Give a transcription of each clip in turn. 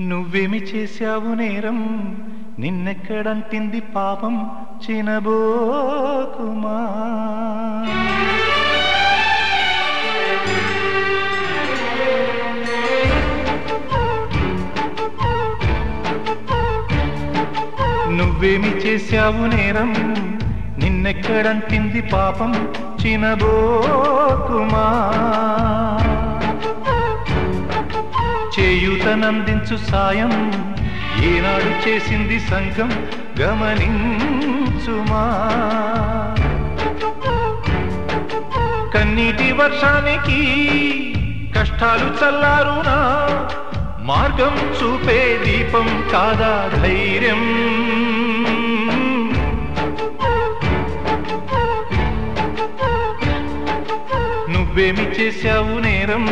నువ్వేమి చేశావు నేరం? నిన్నెక్కడంటింది పాపం? చినబోకుమా నువ్వేమి చేశావు నేరం? నిన్నెక్కడంటింది పాపం? చినబో నందించు సాయం. ఏనాడు చేసింది సంఘం గమనించుమా. కన్నీటి వర్షానికి కష్టాలు చల్లారునా? మార్గం చూపే దీపం కాదా ధైర్యం? నువ్వేమి చేశావు నేరం?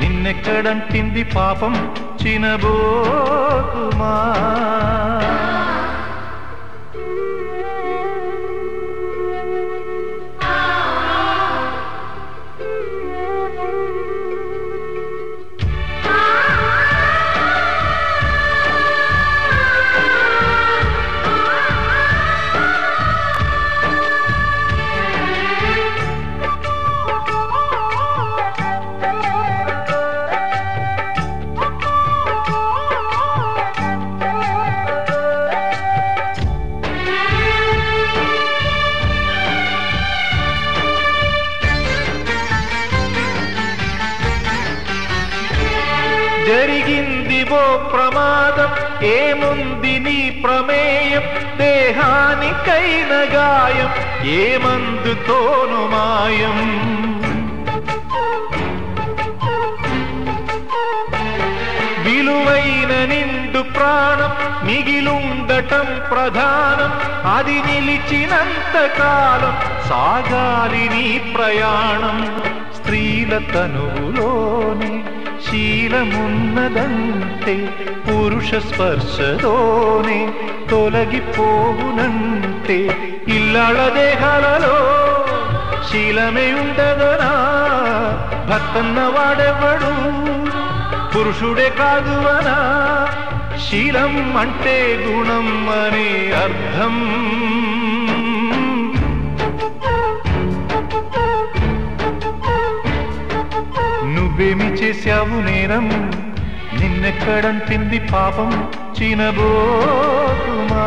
నిన్నెక్కడంటింది పాపం? చినబోకుమా జరిగింది ఓ ప్రమాదం ఏముంది నీ ప్రమేయం? దేహానికైన గాయం ఏమందుతోను మాయం? విలువైన నిండు ప్రాణం మిగిలుండటం ప్రధానం అది నిలిచినంత కాలం సాగాలి నీ ప్రయాణం. స్త్రీల తనువులోనే శీలమున్నదంటే పురుష స్పర్శతోనే తొలగిపోవునంటే ఇల్లాళ దేహాలలో శీలమే ఉండదనా? భర్తన్న వాడెవడు పురుషుడే కాదు అనా శీలం అంటే గుణం అనే అర్థం. నువ్వేమి చేశావు నేరం? నిన్నెక్కడంతింది పాపం? చినబోకుమా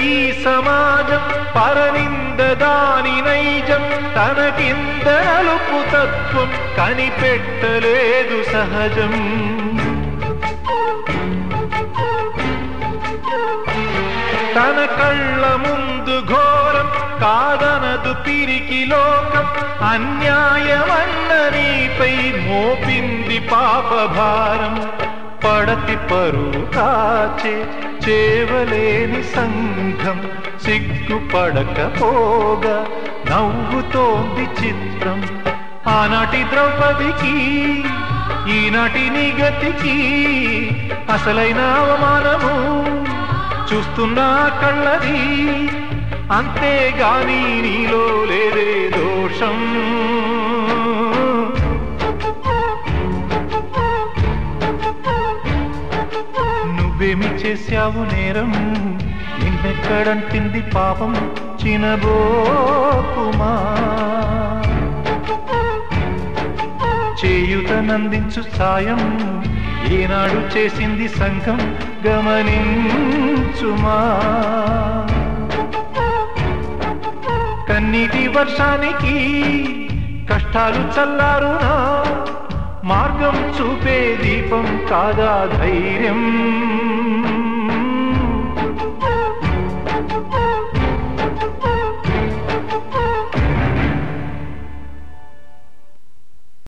ఈ సమాజం పరనింద దాని నైజం. తనకింద నలుపు తత్వం కనిపెట్టలేదు సహజం. తన కళ్ళ ముందు ఘోరం కాదనదు పిరికి లోకం. అన్యాయమన్న నీపై మోపింది పాపభారం పడతి పరువు కాచే చేవలేని సంఘం సిగ్గుపడకపోగా నవ్వుతోంది చిత్రం. ఆనాటి ద్రౌపదికి ఈనాటి నిగతికి అసలైన అవమానము. చూస్తున్నా కళ్ళది అంతేగాని నీలో లేదే దోషం. చేశావు నేరం? నిన్నెక్కడంటింది పాపం? చినబోకుమా చేయుతనందించు సాయం ఏనాడు చేసింది సంఘం గమనించుమా. కన్నీటి వర్షానికి కష్టాలు చల్లారునా? మార్గం చూపే దీపం కాదా ధైర్యం?